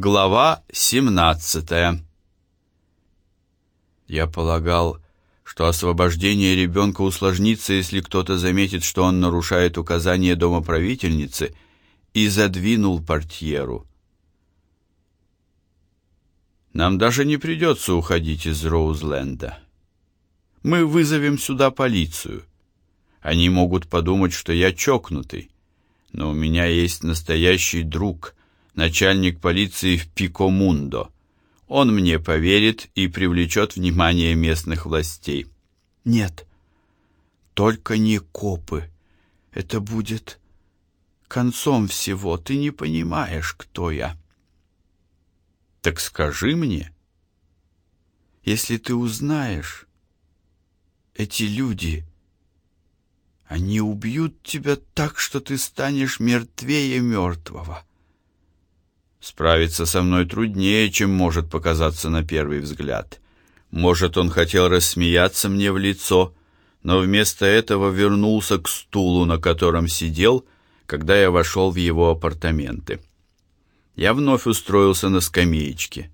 Глава 17 Я полагал, что освобождение ребенка усложнится, если кто-то заметит, что он нарушает указания домоправительницы, и задвинул портьеру. Нам даже не придется уходить из Роузленда. Мы вызовем сюда полицию. Они могут подумать, что я чокнутый, но у меня есть настоящий друг, начальник полиции в Пикомундо. Он мне поверит и привлечет внимание местных властей. Нет, только не копы. Это будет концом всего. Ты не понимаешь, кто я. Так скажи мне. Если ты узнаешь, эти люди, они убьют тебя так, что ты станешь мертвее мертвого. Справиться со мной труднее, чем может показаться на первый взгляд. Может, он хотел рассмеяться мне в лицо, но вместо этого вернулся к стулу, на котором сидел, когда я вошел в его апартаменты. Я вновь устроился на скамеечке.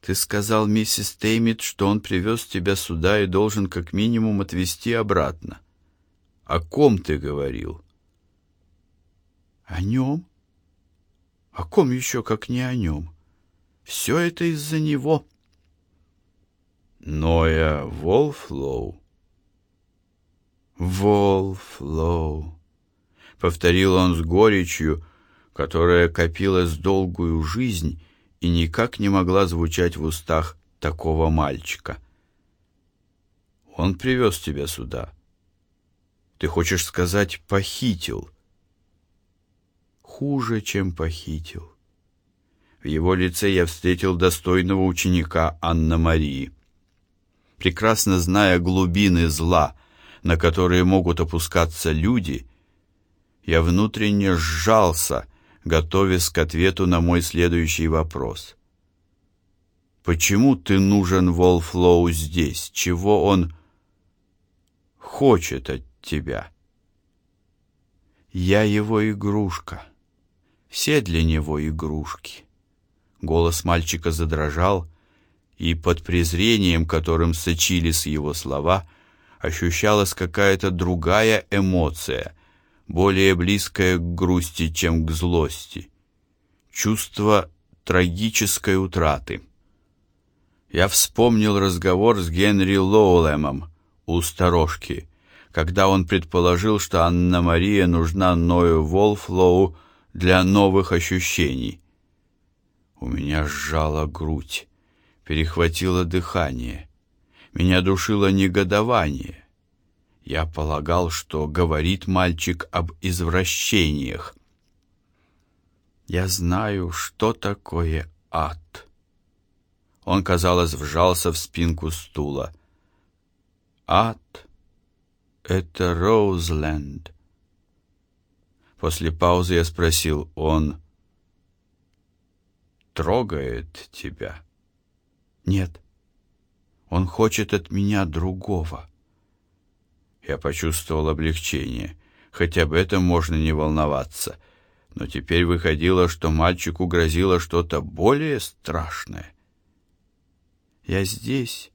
Ты сказал миссис Теймит, что он привез тебя сюда и должен как минимум отвезти обратно. О ком ты говорил? О нем? О ком еще, как не о нем? Все это из-за него. Ноя Волфлоу. Волфлоу, повторил он с горечью, которая копилась долгую жизнь и никак не могла звучать в устах такого мальчика. Он привез тебя сюда. Ты хочешь сказать, похитил? Хуже, чем похитил. В его лице я встретил достойного ученика Анна Марии. Прекрасно зная глубины зла, на которые могут опускаться люди, я внутренне сжался, готовясь к ответу на мой следующий вопрос. Почему ты нужен Волфлоу здесь? Чего он хочет от тебя? Я его игрушка. Все для него игрушки. Голос мальчика задрожал, и под презрением, которым сочились его слова, ощущалась какая-то другая эмоция, более близкое к грусти, чем к злости. Чувство трагической утраты. Я вспомнил разговор с Генри Лоулемом у сторожки, когда он предположил, что Анна-Мария нужна Ною Волфлоу для новых ощущений. У меня сжала грудь, перехватило дыхание. Меня душило негодование. Я полагал, что говорит мальчик об извращениях. Я знаю, что такое ад. Он, казалось, вжался в спинку стула. Ад — это Роузленд. После паузы я спросил, он трогает тебя? Нет. Он хочет от меня другого. Я почувствовал облегчение. Хотя об этом можно не волноваться. Но теперь выходило, что мальчику грозило что-то более страшное. Я здесь,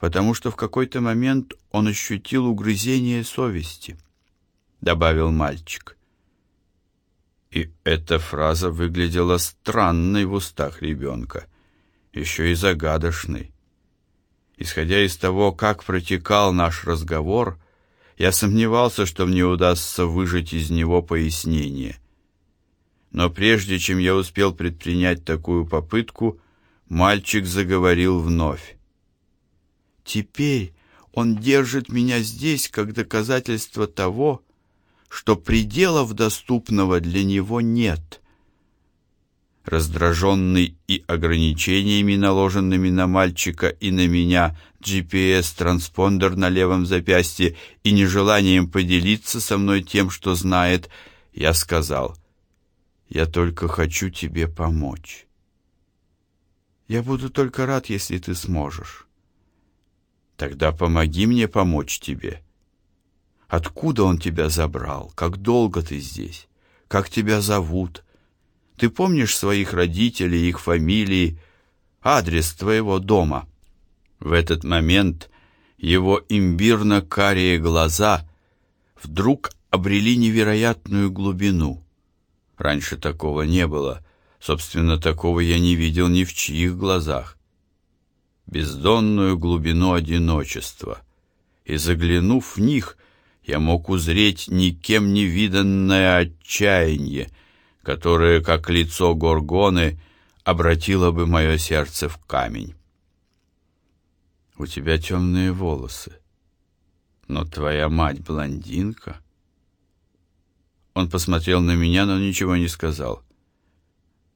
потому что в какой-то момент он ощутил угрызение совести, добавил мальчик. И эта фраза выглядела странной в устах ребенка, еще и загадочной. Исходя из того, как протекал наш разговор, я сомневался, что мне удастся выжать из него пояснение. Но прежде чем я успел предпринять такую попытку, мальчик заговорил вновь. Теперь он держит меня здесь как доказательство того, что пределов доступного для него нет. Раздраженный и ограничениями, наложенными на мальчика и на меня, GPS-транспондер на левом запястье и нежеланием поделиться со мной тем, что знает, я сказал, «Я только хочу тебе помочь». «Я буду только рад, если ты сможешь». «Тогда помоги мне помочь тебе». «Откуда он тебя забрал? Как долго ты здесь? Как тебя зовут?» Ты помнишь своих родителей, их фамилии, адрес твоего дома?» В этот момент его имбирно-карие глаза вдруг обрели невероятную глубину. Раньше такого не было. Собственно, такого я не видел ни в чьих глазах. Бездонную глубину одиночества. И заглянув в них, я мог узреть никем не виданное отчаяние, которое, как лицо Горгоны, обратило бы мое сердце в камень. У тебя темные волосы, но твоя мать блондинка. Он посмотрел на меня, но ничего не сказал.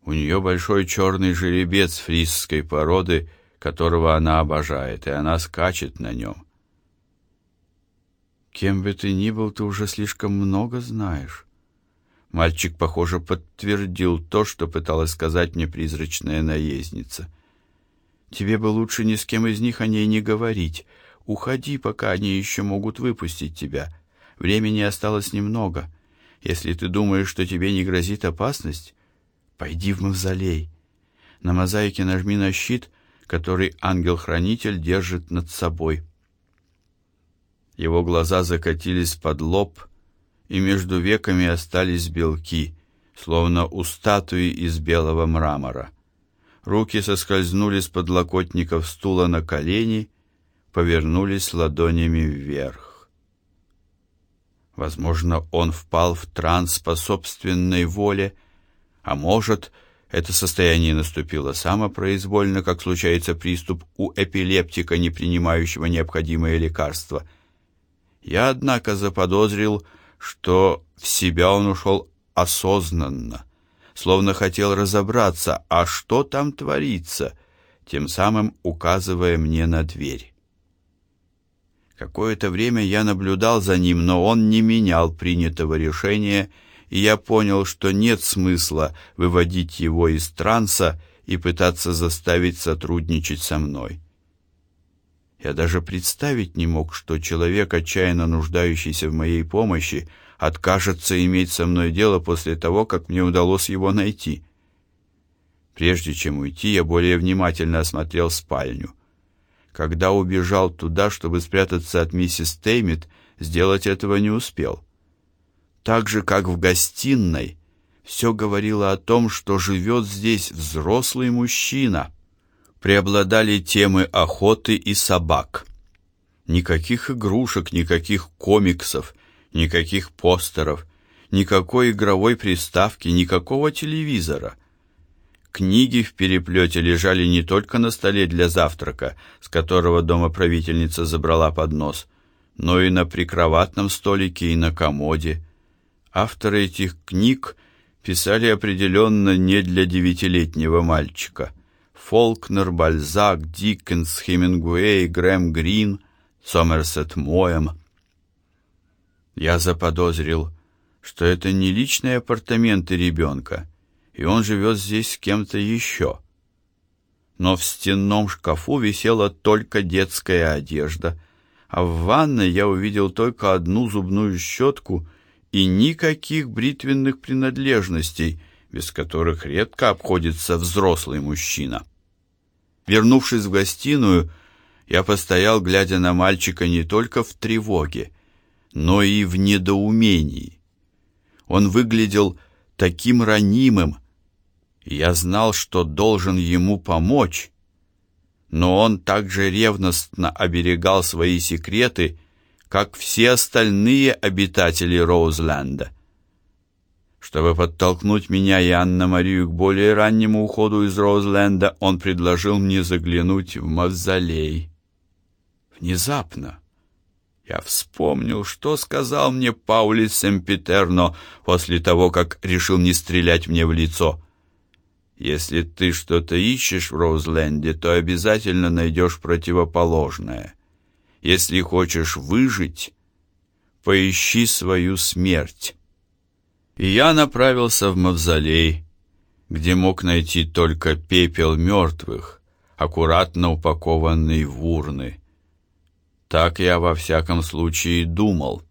У нее большой черный жеребец фрисской породы, которого она обожает, и она скачет на нем. Кем бы ты ни был, ты уже слишком много знаешь. Мальчик, похоже, подтвердил то, что пыталась сказать мне призрачная наездница. Тебе бы лучше ни с кем из них о ней не говорить. Уходи, пока они еще могут выпустить тебя. Времени осталось немного. Если ты думаешь, что тебе не грозит опасность, пойди в мавзолей. На мозаике нажми на щит, который ангел-хранитель держит над собой. Его глаза закатились под лоб, и между веками остались белки, словно у статуи из белого мрамора. Руки соскользнули с подлокотников стула на колени, повернулись ладонями вверх. Возможно, он впал в транс по собственной воле, а может, это состояние наступило самопроизвольно, как случается приступ у эпилептика, не принимающего необходимые лекарства. Я, однако, заподозрил, что в себя он ушел осознанно, словно хотел разобраться, а что там творится, тем самым указывая мне на дверь. Какое-то время я наблюдал за ним, но он не менял принятого решения, и я понял, что нет смысла выводить его из транса и пытаться заставить сотрудничать со мной. Я даже представить не мог, что человек, отчаянно нуждающийся в моей помощи, откажется иметь со мной дело после того, как мне удалось его найти. Прежде чем уйти, я более внимательно осмотрел спальню. Когда убежал туда, чтобы спрятаться от миссис Теймит, сделать этого не успел. Так же, как в гостиной, все говорило о том, что живет здесь взрослый мужчина. Преобладали темы охоты и собак. Никаких игрушек, никаких комиксов, Никаких постеров, никакой игровой приставки, никакого телевизора. Книги в переплете лежали не только на столе для завтрака, с которого домоправительница забрала поднос, но и на прикроватном столике и на комоде. Авторы этих книг писали определенно не для девятилетнего мальчика. Фолкнер, Бальзак, Диккенс, Хемингуэй, Грэм Грин, Сомерсет Моэм — я заподозрил, что это не личные апартаменты ребенка, и он живет здесь с кем-то еще. Но в стенном шкафу висела только детская одежда, а в ванной я увидел только одну зубную щетку и никаких бритвенных принадлежностей, без которых редко обходится взрослый мужчина. Вернувшись в гостиную, я постоял, глядя на мальчика не только в тревоге, но и в недоумении. Он выглядел таким ранимым. Я знал, что должен ему помочь, но он также ревностно оберегал свои секреты, как все остальные обитатели Роузленда. Чтобы подтолкнуть меня и Анна-Марию к более раннему уходу из Роузленда, он предложил мне заглянуть в мавзолей. Внезапно я вспомнил, что сказал мне Паули Семпитерно после того, как решил не стрелять мне в лицо. Если ты что-то ищешь в Роузленде, то обязательно найдешь противоположное. Если хочешь выжить, поищи свою смерть. И я направился в мавзолей, где мог найти только пепел мертвых, аккуратно упакованный в урны. Так я во всяком случае думал.